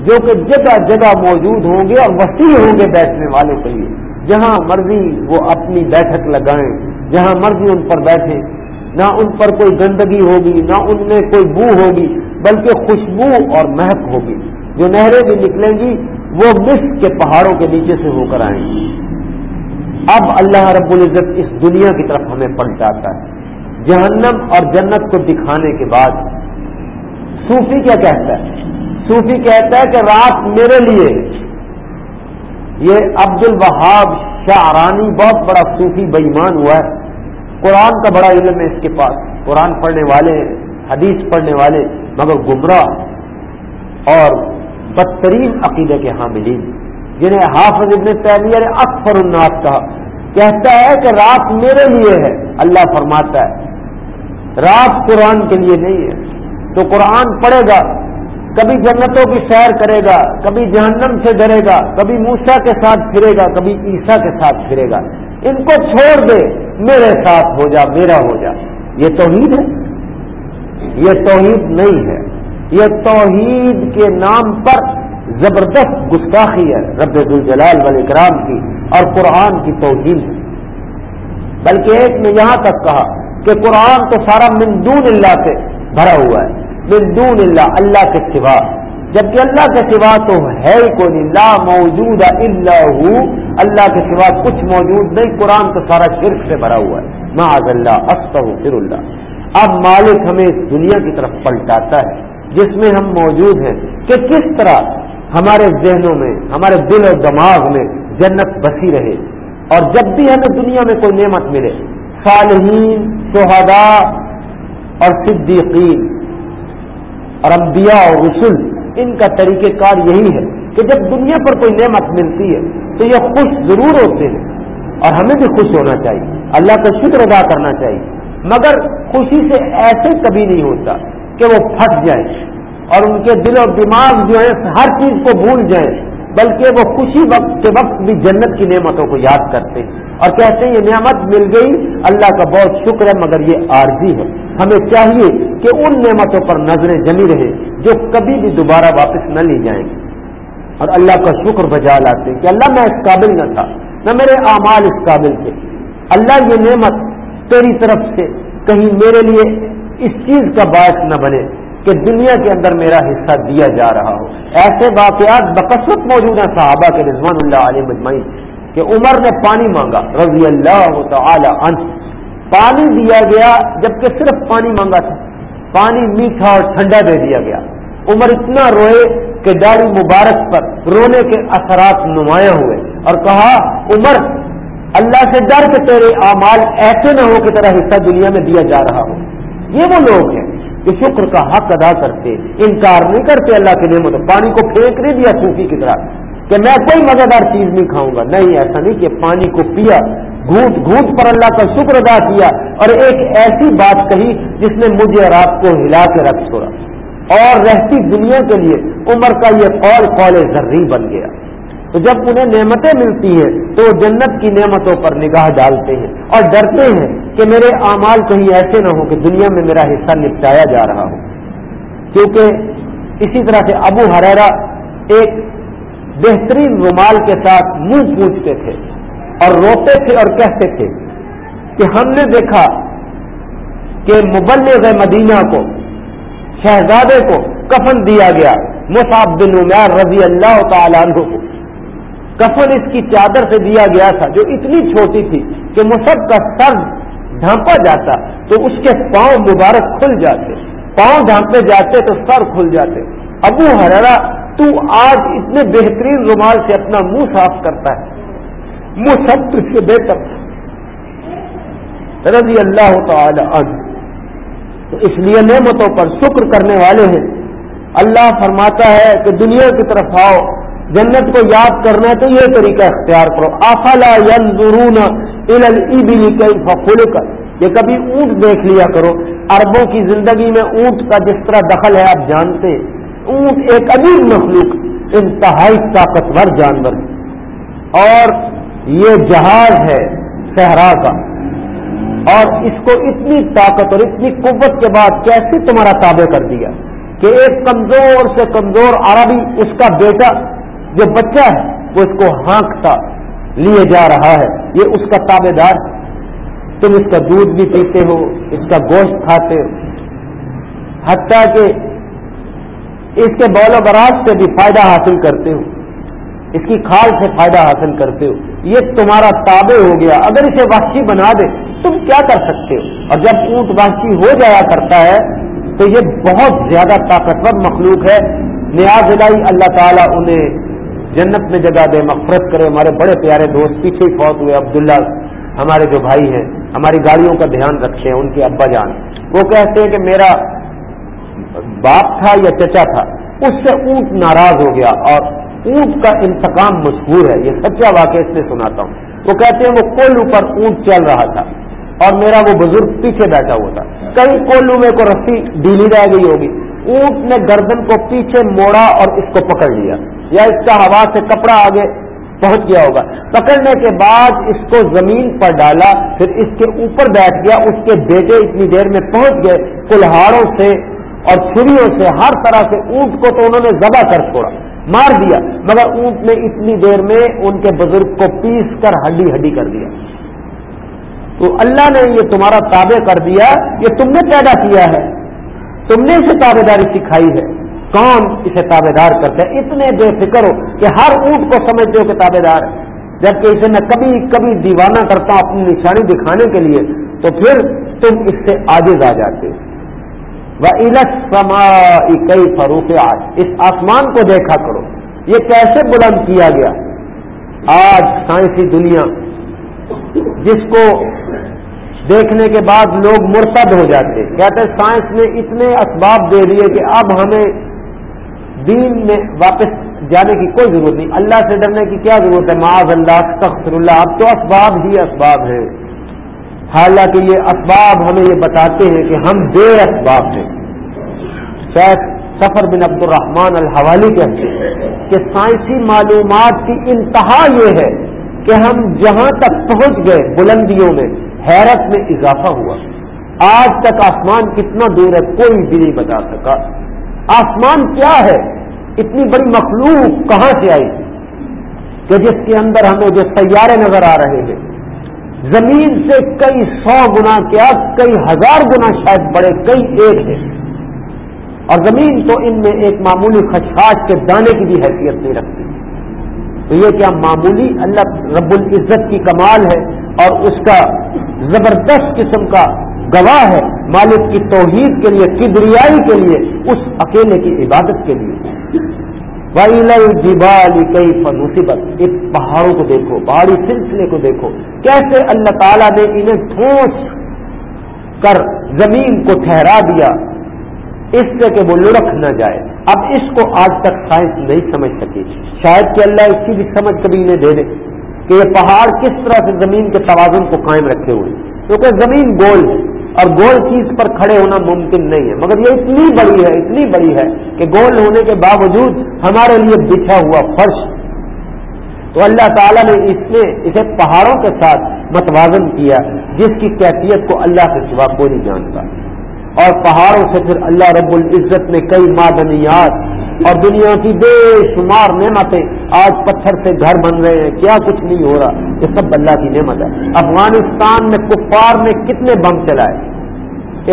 جو کہ جگہ جگہ موجود ہوں گے اور وسیع ہوں گے بیٹھنے والے کے لیے۔ جہاں مرضی وہ اپنی بیٹھک لگائیں، جہاں مرضی ان پر بیٹھے نہ ان پر کوئی گندگی ہوگی، نہ ان میں کوئی بو ہوگی، بلکہ خوشبو اور مہک ہوگی۔ جو نہریں بھی نکلیں گی، وہ مس کے پہاڑوں کے نیچے سے ہو کر آئیں گی۔ اب اللہ رب العزت اس دنیا کی طرف ہمیں پلٹاتا ہے۔ جہنم اور جنت کو دکھانے کے بعد صوفی کیا کہتا ہے؟ صوفی کہتا ہے کہ رات میرے لیے۔ یہ عبد الوہاب شاہرانی بہت بڑا صوفی بےمان ہوا ہے۔ قرآن کا بڑا علم ہے اس کے پاس۔ قرآن پڑھنے والے، حدیث پڑھنے والے، مگر گمراہ اور بدترین عقیدے کے حاملین، جنہیں حافظ ابن تعمیر نے اکثر الناس کہا۔ کہتا ہے کہ رات میرے لیے ہے۔ اللہ فرماتا ہے، رات قرآن کے لیے نہیں ہے۔ تو قرآن پڑھے گا، کبھی جنتوں کی سیر کرے گا، کبھی جہنم سے ڈرے گا، کبھی موسا کے ساتھ پھرے گا، کبھی عیسا کے ساتھ پھرے گا۔ ان کو چھوڑ دے۔ میرے ساتھ ہو جا، میرا ہو جا۔ یہ توحید ہے؟ یہ توحید نہیں ہے۔ یہ توحید کے نام پر زبردست گستاخی ہے رب الجلال ولی کرام کی اور قرآن کی توحید ہے بلکہ ایک نے یہاں تک کہا کہ قرآن تو سارا مندون اللہ سے بھرا ہوا ہے۔ من دون اللہ اللہ کے سوا۔ جبکہ اللہ کے سوا تو ہے ہی کوئی لا موجود اللہ اللہ کے سوا کچھ موجود نہیں، قرآن تو سارا شرک سے بھرا ہوا ہے۔ معاذ اللہ، استغفر اللہ۔ اب مالک ہمیں اس دنیا کی طرف پلٹاتا ہے، جس میں ہم موجود ہیں کہ کس طرح ہمارے ذہنوں میں، ہمارے دل و دماغ میں جنت بسی رہے۔ اور جب بھی ہمیں دنیا میں کوئی نعمت ملے، صالحین، شہداء اور صدیقین اور انبیاء اور رسول ان کا طریقہ کار یہی ہے کہ جب دنیا پر کوئی نعمت ملتی ہے تو یہ خوش ضرور ہوتے ہیں اور ہمیں بھی خوش ہونا چاہیے۔ اللہ کا شکر ادا کرنا چاہیے۔ مگر خوشی سے ایسے کبھی نہیں ہوتا کہ وہ پھٹ جائے اور ان کے دل و دماغ جو ہے ہر چیز کو بھول جائیں، بلکہ وہ خوشی وقت کے وقت بھی جنت کی نعمتوں کو یاد کرتے ہیں۔ اور کہتے ہیں یہ نعمت مل گئی، اللہ کا بہت شکر ہے، مگر یہ عارضی ہے۔ ہمیں چاہیے کہ ان نعمتوں پر نظریں جمی رہے جو کبھی بھی دوبارہ واپس نہ لی جائیں۔ گی اور اللہ کا شکر بجا لاتے ہیں کہ اللہ میں اس قابل نہ تھا، نہ میرے اعمال اس قابل تھے۔ اللہ یہ نعمت تیری طرف سے کہیں میرے لیے اس چیز کا باعث نہ بنے کہ دنیا کے اندر میرا حصہ دیا جا رہا ہو۔ ایسے واقعات بکثرت موجود ہیں صحابہ کے رضوان اللہ علیہ مجمعین کہ عمر نے پانی مانگا، رضی اللہ تعالی عنہ۔ پانی دیا گیا جبکہ صرف پانی مانگا تھا۔ پانی میٹھا اور ٹھنڈا دے دیا گیا۔ عمر اتنا روئے کہ داڑھی مبارک پر رونے کے اثرات نمایاں ہوئے اور کہا، عمر، اللہ سے ڈر کے تیرے اعمال ایسے نہ ہو کہ تیرا حصہ دنیا میں دیا جا رہا ہو۔ یہ وہ لوگ ہیں کہ شکر کا حق ادا کرتے، انکار نہیں کرتے اللہ کے نعمت پانی کو پھینک نہیں دیا صوفی کی طرح۔ کہ میں کوئی مزیدار چیز نہیں کھاؤں گا۔ نہیں، ایسا نہیں کہ پانی کو پیا، گھونٹ گھونٹ پر اللہ کا شکر ادا کیا اور ایک ایسی بات کہی جس نے مجھے رات کو ہلا کے رکھ چھوڑا۔ اور رہتی دنیا کے لیے عمر کا یہ قول قول ذری بن گیا۔ تو جب انہیں نعمتیں ملتی ہیں تو وہ جنت کی نعمتوں پر نگاہ ڈالتے ہیں اور ڈرتے ہیں کہ میرے اعمال کہیں ایسے نہ ہو کہ دنیا میں میرا حصہ نپٹایا جا رہا ہو۔ کیونکہ اسی طرح سے ابو حریرا ایک بہترین رومال کے ساتھ منہ پوچھتے تھے اور روتے تھے اور کہتے تھے کہ ہم نے دیکھا کہ مبلغ مدینہ کو، شہزادے کو کفن دیا گیا، مصعب بن عمیر رضی اللہ تعالیٰ عنہ کو۔ کفن اس کی چادر سے دیا گیا تھا، جو اتنی چھوٹی تھی کہ مصحف کا سر ڈھانپا جاتا تو اس کے پاؤں مبارک کھل جاتے، پاؤں ڈھانپے جاتے تو سر کھل جاتے۔ ابو حرا تو آج اتنے بہترین رومال سے اپنا منہ صاف کرتا ہے۔ منہ سب تجھ سے بہتر رضی اللہ تعالی عنہ۔ تو اس لیے نعمتوں پر شکر کرنے والے ہیں۔ اللہ فرماتا ہے کہ دنیا کی طرف آؤ۔ جنت کو یاد کرنا ہے تو یہ طریقہ اختیار کرو۔ آفلا ینظرون الى الابل خلقت یہ کبھی اونٹ دیکھ لیا کرو۔ اربوں کی زندگی میں اونٹ کا جس طرح دخل ہے، آپ جانتے ہیں۔ اونٹ ایک عجیب مخلوق، انتہائی طاقتور جانور اور یہ جہاز ہے صحرا کا۔ اور اس کو اتنی طاقت اور اتنی قوت کے بعد کیسے تمہارا تابع کر دیا کہ ایک کمزور سے کمزور عربی اس کا بیٹا جو بچہ ہے، وہ اس کو ہانکتا لیے جا رہا ہے۔ یہ اس کا تابے دار تم اس کا دودھ بھی پیتے ہو، اس کا گوشت کھاتے ہو۔ حتیٰ کہ اس کے بول و براز سے بھی فائدہ حاصل کرتے ہو۔ اس کی کھال سے فائدہ حاصل کرتے ہو۔ یہ تمہارا تابع ہو گیا۔ اگر اسے وحشی بنا دے، تم کیا کر سکتے ہو؟ اور جب اونٹ وحشی ہو جایا کرتا ہے، تو یہ بہت زیادہ طاقتور مخلوق ہے۔ نیاز لائی اللہ تعالیٰ انہیں جنت میں جگہ دے مفرت کرے۔ ہمارے بڑے پیارے دوست، پیچھے فوت ہوئے عبداللہ، ہمارے جو بھائی ہیں، ہماری گاڑیوں کا دھیان رکھے، ان کے ابا جان۔ وہ کہتے ہیں کہ میرا باپ تھا یا چچا تھا، اس سے اونٹ ناراض ہو گیا اور اونٹ کا انتقام مشہور ہے۔ یہ سچا واقعہ اس سے سناتا ہوں۔ وہ کہتے ہیں وہ کولو پر اونٹ چل رہا تھا اور میرا وہ بزرگ پیچھے بیٹھا ہوا تھا۔ کئی کولو میں کو رسی ڈھیلی رہ گئی ہوگی۔ اونٹ نے گردن کو پیچھے موڑا اور اس کو پکڑ لیا۔ یا اس کا ہوا سے کپڑا آگے پہنچ گیا ہوگا۔ پکڑنے کے بعد اس کو زمین پر ڈالا، پھر اس کے اوپر بیٹھ گیا۔ اس کے بیٹے اتنی دیر میں پہنچ گئے۔ کلہاڑوں سے اور چھریوں سے ہر طرح سے اونٹ کو تو انہوں نے ذبح کر چھوڑا، مار دیا، مگر اونٹ نے اتنی دیر میں ان کے بزرگ کو پیس کر ہڈی ہڈی کر دیا۔ تو اللہ نے یہ تمہارا تابع کر دیا، یہ تم نے پیدا کیا ہے۔ تم نے اسے تابے داری سکھائی ہے۔ کون اسے تابے دار کرتے ہیں اتنے بے فکر ہو کہ ہر اونٹ کو سمجھتے ہو کہ تابے دار ہے۔ جبکہ اسے میں کبھی کبھی دیوانہ کرتا ہوں اپنی نشانی دکھانے کے لیے، تو پھر تم اس سے آجز آ جاتے وہ علت سما کئی فروخ آج اس آسمان کو دیکھا کرو۔ یہ کیسے بلند کیا گیا؟ آج سائنسی دنیا جس کو دیکھنے کے بعد لوگ مرتد ہو جاتے کہتے سائنس نے اتنے اسباب دے دیے کہ اب ہمیں دین میں واپس جانے کی کوئی ضرورت نہیں۔ اللہ سے ڈرنے کی کیا ضرورت ہے؟ معاذ اللہ تخصر اللہ۔ اب تو اسباب ہی اسباب ہیں۔ حالانکہ یہ اسباب ہمیں یہ بتاتے ہیں کہ ہم بے اسباب ہیں شیخ سفر بن عبد الرحمان الحوالی کہتے ہیں کہ سائنسی معلومات کی انتہا یہ ہے کہ ہم جہاں تک پہنچ گئے بلندیوں میں، حیرت میں اضافہ ہوا۔ آج تک آسمان کتنا دور ہے، کوئی بھی نہیں بتا سکا۔ آسمان کیا ہے؟ اتنی بڑی مخلوق کہاں سے آئی؟ کہ جس کے اندر ہمیں جو سیارے نظر آ رہے ہیں زمین سے کئی سو گنا کیا کئی ہزار گنا شاید بڑے، کئی ایک ہیں۔ اور زمین تو ان میں ایک معمولی خشخاش کے دانے کی بھی حیثیت نہیں رکھتی۔ تو یہ کیا معمولی اللہ رب العزت کی کمال ہے اور اس کا زبردست قسم کا گواہ ہے، مالک کی توحید کے لیے، کبریائی کے لیے، اس اکیلے کی عبادت کے لیے۔ کئی مصیبت اس پہاڑوں کو دیکھو پہاڑی سلسلے کو دیکھو۔ کیسے اللہ تعالیٰ نے انہیں ٹھوس کر زمین کو ٹھہرا دیا، اس سے کہ وہ لڑک نہ جائے۔ اب اس کو آج تک سائنس نہیں سمجھ سکی۔ شاید کہ اللہ اس کی بھی سمجھ کبھی انہیں دے دے کہ یہ پہاڑ کس طرح سے زمین کے توازن کو قائم رکھے ہوئے۔ کیونکہ زمین گول ہے۔ اور گول چیز پر کھڑے ہونا ممکن نہیں ہے۔ مگر یہ اتنی بڑی ہے، اتنی بڑی ہے کہ گول ہونے کے باوجود ہمارے لیے بچھا ہوا فرش۔ تو اللہ تعالیٰ نے اس نے اسے پہاڑوں کے ساتھ متوازن کیا، جس کی کیفیت کو اللہ کے سوا کوئی نہیں جانتا۔ اور پہاڑوں سے پھر اللہ رب العزت نے کئی معدنیات اور دنیا کی بے شمار نعمتیں آج پتھر سے گھر بن رہے ہیں۔ کیا کچھ نہیں ہو رہا؟ یہ سب اللہ کی نعمت ہے۔ افغانستان میں کفار نے کتنے بم چلائے؟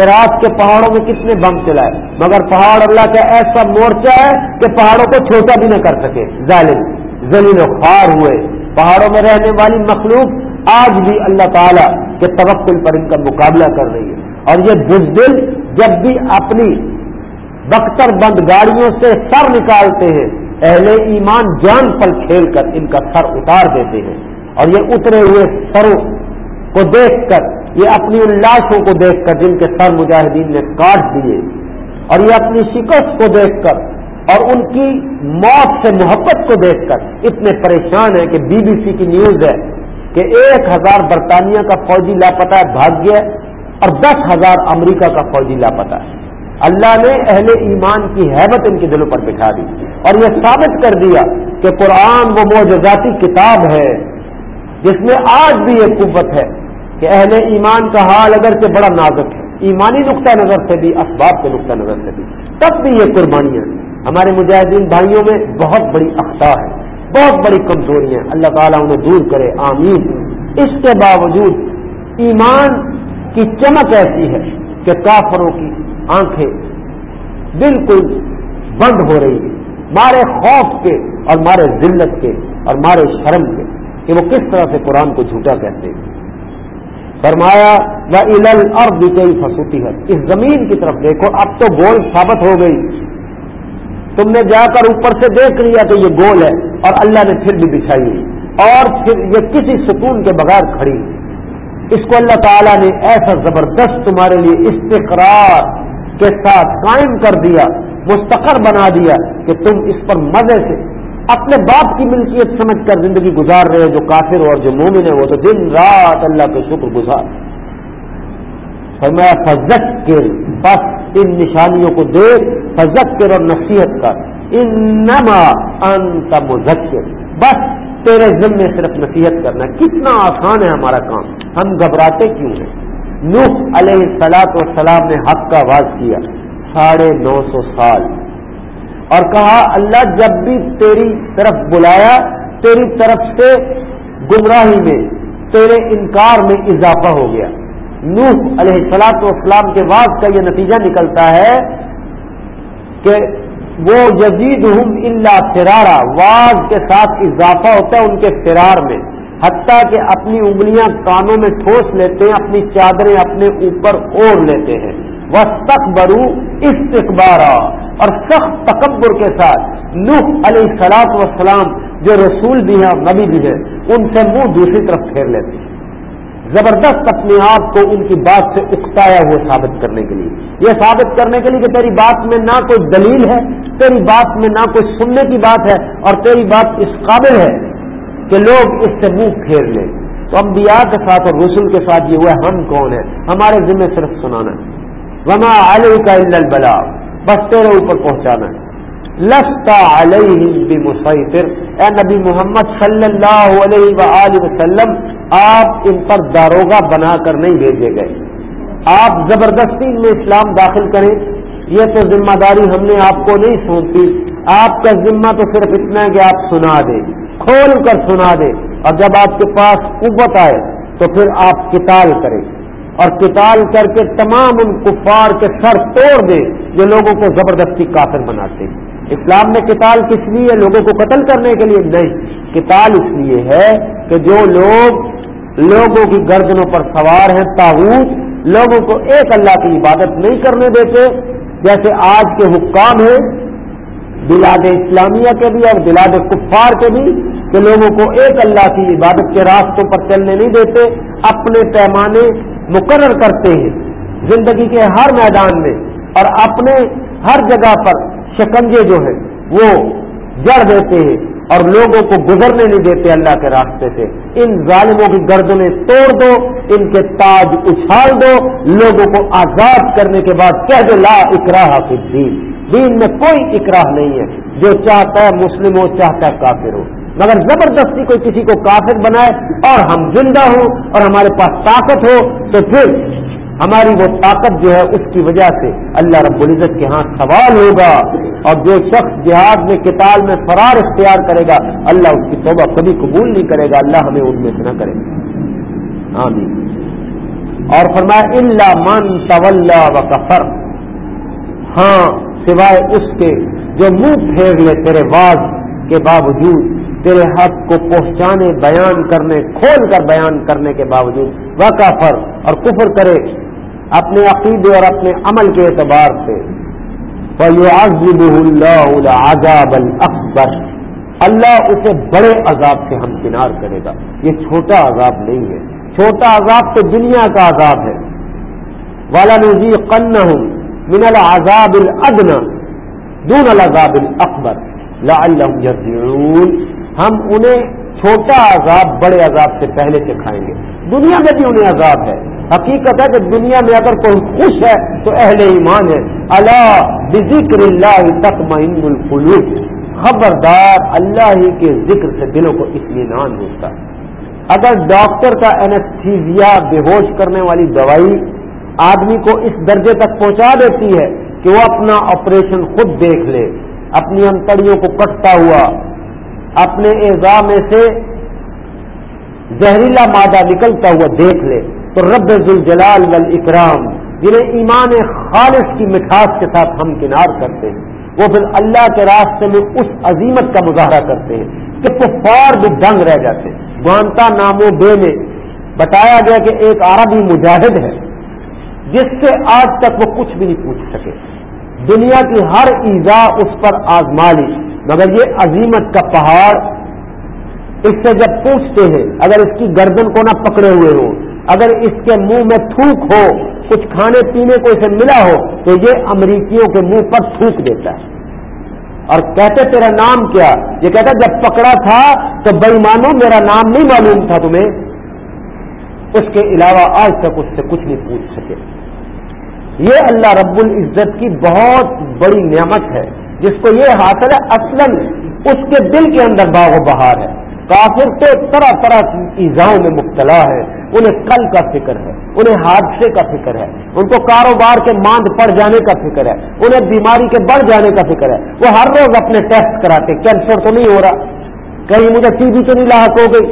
عراق کے پہاڑوں میں کتنے بم چلائے؟ مگر پہاڑ اللہ کا ایسا مورچہ ہے کہ پہاڑوں کو چھوٹا بھی نہ کر سکے۔ ظالم زلیل و خوار ہوئے۔ پہاڑوں میں رہنے والی مخلوق آج بھی اللہ تعالیٰ کے توقل پر ان کا مقابلہ کر رہی ہے۔ اور یہ بزدل جب بھی اپنی بختر بند گاڑیوں سے سر نکالتے ہیں، اہل ایمان جان پل کھیل کر ان کا سر اتار دیتے ہیں۔ اور یہ اترے ہوئے سروں کو دیکھ کر، یہ اپنی ان لاشوں کو دیکھ کر جن کے سر مجاہدین نے کاٹ دیے۔ اور یہ اپنی شکست کو دیکھ کر اور ان کی موت سے محبت کو دیکھ کر اتنے پریشان ہیں کہ بی بی سی کی نیوز ہے کہ ایک ہزار برطانیہ کا فوجی لاپتا ہے بھاگیہ اور دس ہزار امریکہ کا فوجی لاپتا ہے۔ اللہ نے اہل ایمان کی حیبت ان کے دلوں پر بٹھا دی۔ اور یہ ثابت کر دیا کہ قرآن وہ موجوداتی کتاب ہے جس میں آج بھی یہ قوت ہے کہ اہل ایمان کا حال اگر سے بڑا نازک ہے، ایمانی نقطہ نظر سے بھی، اسباب کے نقطہ نظر سے بھی۔ تب بھی یہ قربانیاں ہمارے مجاہدین بھائیوں میں بہت بڑی اختار ہے، بہت بڑی کمزوریاں اللہ تعالیٰ انہیں دور کرے، آمین۔ اس کے باوجود ایمان کی چمک ایسی ہے کہ کافروں کی آنکھیں بالکل بند ہو رہی ہیں۔ مارے خوف کے اور مارے ذلت کے اور مارے شرم کے کہ وہ کس طرح سے قرآن کو جھوٹا کہتے ہیں۔ فرمایا وہ الل فسوتی ہے اس زمین کی طرف دیکھو، اب تو گول ثابت ہو گئی۔ تم نے جا کر اوپر سے دیکھ لیا کہ یہ گول ہے اور اللہ نے پھر بھی بچھائی۔ اور پھر یہ کسی سکون کے بغیر کھڑی۔ اس کو اللہ تعالیٰ نے ایسا زبردست تمہارے لیے استقرار کے ساتھ قائم کر دیا، مستقر بنا دیا کہ تم اس پر مزے سے اپنے باپ کی ملکیت سمجھ کر زندگی گزار رہے ہو جو کافر اور جو مومن ہے وہ تو دن رات اللہ کے شکر گزار فرمایا فضت کے بس ان نشانیوں کو دیکھ فضت اور نصیحت کا انما انت مذکر بس تیرے ذمے صرف نصیحت کرنا کتنا آسان ہے ہمارا کام۔ ہم گھبراتے کیوں ہیں؟ نوح علیہ سلاط والسلام نے حق کا آواز کیا، ساڑھے نو سو سال۔ اور کہا، اللہ جب بھی تیری طرف بلایا، تیری طرف سے گمراہی میں، تیرے انکار میں اضافہ ہو گیا۔ نوح علیہ سلاط و اسلام کے بعد کا یہ نتیجہ نکلتا ہے کہ وہ یزید ہوں اللہ فرارا، واز کے ساتھ اضافہ ہوتا ہے ان کے فرار میں، حتیٰ کہ اپنی انگلیاں کانوں میں ٹھوس لیتے ہیں، اپنی چادریں اپنے اوپر اوڑھ لیتے ہیں۔ وہ برو استقبارا۔ اور سخت تکبر کے ساتھ نوح علیہ سلاط وسلام جو رسول بھی ہیں، نبی بھی ہیں، ان سے منہ دوسری طرف پھیر لیتے ہیں۔ زبردست اپنے آپ کو ان کی بات سے اکتایا ہوا ثابت کرنے کے لیے۔ یہ ثابت کرنے کے لیے کہ تیری بات میں نہ کوئی دلیل ہے، تیری بات میں نہ کوئی سننے کی بات ہے اور تیری بات اس قابل ہے کہ لوگ اس سے منہ پھیر لیں۔ تو انبیاء کے ساتھ اور رسول کے ساتھ یہ ہوا ہم کون ہیں؟ ہمارے ذمہ صرف سنانا ہے۔ وما علیہ کا البلا بس تیرے اوپر پہنچانا ہے۔ لستا علیہ مسفر اے نبی محمد صلی اللہ علیہ وآلہ وسلم آپ ان پر داروگا بنا کر نہیں بھیجے گئے۔ آپ زبردستی میں اسلام داخل کریں، یہ تو ذمہ داری ہم نے آپ کو نہیں سونپی۔ آپ کا ذمہ تو صرف اتنا ہے کہ آپ سنا دیں، کھول کر سنا دیں۔ اور جب آپ کے پاس قوت آئے تو پھر آپ کتال کریں۔ اور کتال کر کے تمام ان کفار کے سر توڑ دیں جو لوگوں کو زبردستی کافر بناتے ہیں۔ اسلام میں کتال کس لیے لوگوں کو قتل کرنے کے لیے نہیں۔ کتال اس لیے ہے کہ جو لوگ لوگوں کی گردنوں پر سوار ہیں تاوت لوگوں کو ایک اللہ کی عبادت نہیں کرنے دیتے، جیسے آج کے حکام ہیں بلاد اسلامیہ کے بھی اور بلاد کفار کے بھی، کہ لوگوں کو ایک اللہ کی عبادت کے راستوں پر چلنے نہیں دیتے، اپنے پیمانے مقرر کرتے ہیں زندگی کے ہر میدان میں اور اپنے ہر جگہ پر شکنجے جو ہیں وہ جڑ دیتے ہیں۔ اور لوگوں کو گزرنے نہیں دیتے اللہ کے راستے سے۔ ان ظالموں کی گردنیں توڑ دو، ان کے تاج اچھال دو۔ لوگوں کو آزاد کرنے کے بعد کہہ دو، لا اکراہ فی دین دین میں کوئی اکراہ نہیں ہے۔ جو چاہتا ہے مسلم ہو، چاہتا ہے کافر ہو۔ مگر زبردستی کوئی کسی کو کافر بنائے اور ہم زندہ ہوں اور ہمارے پاس طاقت ہو، تو پھر ہماری وہ طاقت جو ہے اس کی وجہ سے اللہ رب العزت کے ہاں سوال ہوگا۔ اور جو شخص جہاد میں کتاب میں فرار اختیار کرے گا، اللہ اس کی توبہ کبھی قبول نہیں کرے گا، اللہ ہمیں ان میں سے نہ کرے گا۔ آمین۔ اور فرمایا اللہ من طول و کفر ہاں سوائے اس کے جو منہ پھیر لے تیرے واز کے باوجود، تیرے حق کو پہنچانے بیان کرنے، کھول کر بیان کرنے کے باوجود وہ کافر اور کفر کرے اپنے عقیدے اور اپنے عمل کے اعتبار سے۔ عذاب الکبر اللہ اسے بڑے عذاب سے ہمکنار کرے گا۔ یہ چھوٹا عذاب نہیں ہے۔ چھوٹا عذاب تو دنیا کا عذاب ہے۔ والا نزی قن من العذاب الادنا دون العذاب الاکبر لعلهم يرجعون۔ ہم انہیں چھوٹا عذاب، بڑے عذاب سے پہلے سے کھائیں گے۔ دنیا میں بھی انہیں عذاب ہے۔ حقیقت ہے کہ دنیا میں اگر کوئی خوش ہے تو اہل ایمان ہے اللہ بذکر اللہ تطمئن القلوب۔ خبردار اللہ ہی کے ذکر سے دلوں کو اطمینان ہوتا ہے۔ اگر ڈاکٹر کا اینستھیزیا بے ہوش کرنے والی دوائی آدمی کو اس درجے تک پہنچا دیتی ہے کہ وہ اپنا آپریشن خود دیکھ لے، اپنی انتڑیوں کو کٹتا ہوا، اپنے اعضاء میں سے زہریلا مادہ نکلتا ہوا دیکھ لے۔ تو رب ذوالجلال والاکرام جنہیں ایمان خالص کی مٹھاس کے ساتھ ہم کنار کرتے ہیں، وہ پھر اللہ کے راستے میں اس عظیمت کا مظاہرہ کرتے ہیں کہ کفار بھی دنگ رہ جاتے ہیں۔ گوانتا نامو بے میں بتایا گیا کہ ایک عربی مجاہد ہے، جس سے آج تک وہ کچھ بھی نہیں پوچھ سکے۔ دنیا کی ہر ایزا اس پر آزما لی، مگر یہ عظیمت کا پہاڑ اس سے جب پوچھتے ہیں، اگر اس کی گردن کو نہ پکڑے ہوئے ہو اگر اس کے منہ میں تھوک ہو، کچھ کھانے پینے کو اسے ملا ہو، تو یہ امریکیوں کے منہ پر تھوک دیتا ہے۔ اور کہتے، تیرا نام کیا؟ یہ کہتا، جب پکڑا تھا تو بےمانو میرا نام نہیں معلوم تھا تمہیں۔ اس کے علاوہ آج تک اس سے کچھ نہیں پوچھ سکے۔ یہ اللہ رب العزت کی بہت بڑی نعمت ہے، جس کو یہ حاصل ہے اصل اس کے دل کے اندر باغ و بہار ہے۔ کافر تو طرح طرح کی ایزاؤں میں مبتلا ہے۔ انہیں کل کا فکر ہے، انہیں حادثے کا فکر ہے، ان کو کاروبار کے ماند پڑ جانے کا فکر ہے، انہیں بیماری کے بڑھ جانے کا فکر ہے۔ وہ ہر روز اپنے ٹیسٹ کراتے کینسر تو نہیں ہو رہا۔ کہیں مجھے ٹی بی تو نہیں لاحق ہو گئی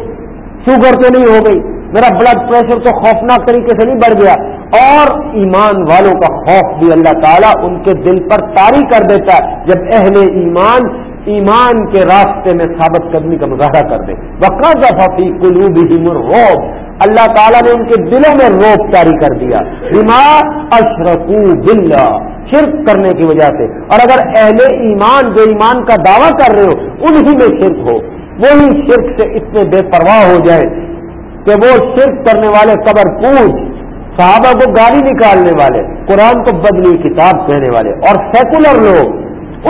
شوگر تو نہیں ہو گئی۔ میرا بلڈ پریشر تو خوفناک طریقے سے نہیں بڑھ گیا۔ اور ایمان والوں کا خوف بھی اللہ تعالیٰ ان کے دل پر تاری کر دیتا ہے۔ جب اہل ایمان ایمان کے راستے میں ثابت کرنے کا مظاہرہ کر دے۔ وقت فی قلوب روب اللہ تعالیٰ نے ان کے دلوں میں روب جاری کر دیا۔ اشرکو بلّہ شرک کرنے کی وجہ سے۔ اور اگر اہل ایمان جو ایمان کا دعویٰ کر رہے ہو، انہی میں شرک ہو۔ وہی شرک سے اتنے بے پرواہ ہو جائے کہ وہ شرک کرنے والے قبر پوچھ صحابہ کو گالی نکالنے والے، قرآن کو بدلی کتاب کہنے والے اور سیکولر لوگ،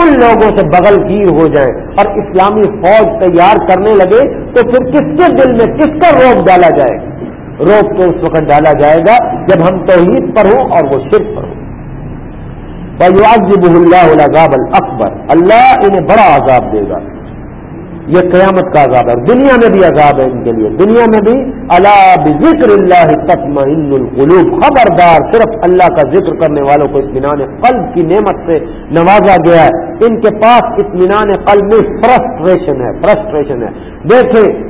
ان لوگوں سے بغل گیر ہو جائیں اور اسلامی فوج تیار کرنے لگے تو پھر کس کے دل میں کس کا روک ڈالا جائے؟ گا روک تو اس وقت ڈالا جائے گا جب ہم توحید پر ہوں اور وہ شرک پر ہوں۔ بہ اللہ عذاب اکبر اللہ انہیں بڑا عذاب دے گا۔ یہ قیامت کا عذاب ہے دنیا میں بھی عذاب ہے ان کے لیے۔ دنیا میں بھی اللہ ذکر اللہ تطمئن القلوب۔ خبردار، صرف اللہ کا ذکر کرنے والوں کو اطمینان قلب کی نعمت سے نوازا گیا ہے۔ ان کے پاس اطمینان قلب میں فرسٹریشن ہے فرسٹریشن ہے۔ دیکھیں،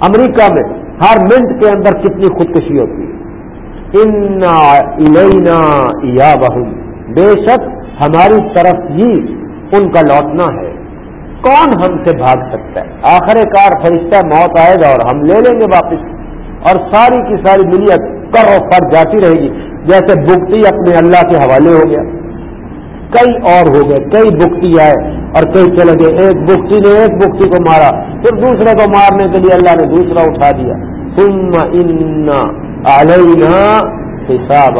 امریکہ میں ہر منٹ کے اندر کتنی خودکشی ہوتی ہے۔ انا یا بہن بے شک ہماری طرف ہی ان کا لوٹنا ہے۔ کون ہم سے بھاگ سکتا ہے؟ آخر کار فرشتہ موت آئے گا اور ہم لے لیں گے واپس۔ اور ساری کی ساری دنیا کر و پر جاتی رہے گی۔ جیسے بکتی اپنے اللہ کے حوالے ہو گیا۔ کئی اور ہو گئے، کئی بکتی آئے۔ اور کئی چلے گئے ایک بکتی نے ایک بکتی کو مارا، پھر دوسرے کو مارنے کے لیے اللہ نے دوسرا اٹھا دیا۔ تم ان حساب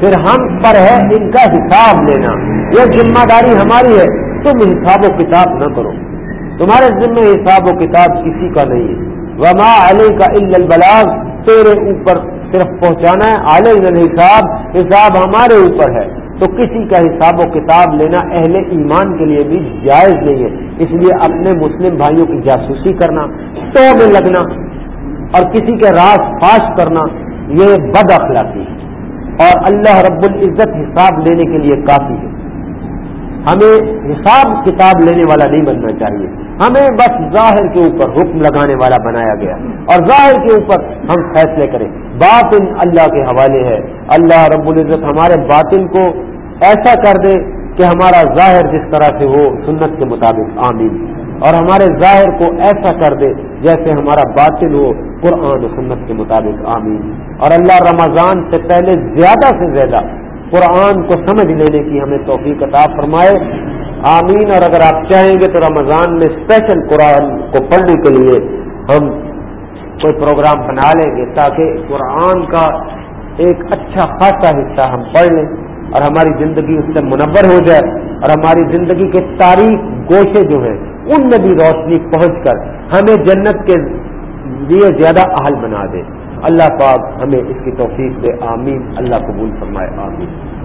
پھر ہم پر ہے ان کا حساب لینا۔ یہ ذمہ داری ہماری ہے۔ تم حساب و کتاب نہ کرو۔ تمہارے ذمہ حساب و کتاب کسی کا نہیں ہے۔ وما علی کا البلاغ۔ تیرے اوپر صرف پہنچانا ہے۔ علیہ حساب حساب ہمارے اوپر ہے۔ تو کسی کا حساب و کتاب لینا اہل ایمان کے لیے بھی جائز نہیں ہے۔ اس لیے اپنے مسلم بھائیوں کی جاسوسی کرنا تو میں لگنا اور کسی کے راز فاش کرنا، یہ بد اخلاقی ہے۔ اور اللہ رب العزت حساب لینے کے لیے کافی ہے۔ ہمیں حساب کتاب لینے والا نہیں بننا چاہیے۔ ہمیں بس ظاہر کے اوپر حکم لگانے والا بنایا گیا۔ اور ظاہر کے اوپر ہم فیصلے کریں۔ باطن اللہ کے حوالے ہے۔ اللہ رب العزت ہمارے باطن کو ایسا کر دے کہ ہمارا ظاہر جس طرح سے ہو، سنت کے مطابق، آمین۔ اور ہمارے ظاہر کو ایسا کر دے جیسے ہمارا باطن ہو، قرآن و سنت کے مطابق، آمین۔ اور اللہ رمضان سے پہلے زیادہ سے زیادہ قرآن کو سمجھ لینے کی ہمیں توفیق عطا فرمائے۔ آمین۔ اور اگر آپ چاہیں گے تو رمضان میں اسپیشل قرآن کو پڑھنے کے لیے ہم کوئی پروگرام بنا لیں گے تاکہ قرآن کا ایک اچھا خاصا حصہ ہم پڑھ لیں اور ہماری زندگی اس سے منور ہو جائے اور ہماری زندگی کے تاریخ گوشے جو ہیں، ان میں بھی روشنی پہنچ کر ہمیں جنت کے لیے زیادہ اہل بنا دے۔ اللہ پاک ہمیں اس کی توفیق دے، آمین۔ اللہ قبول فرمائے، آمین۔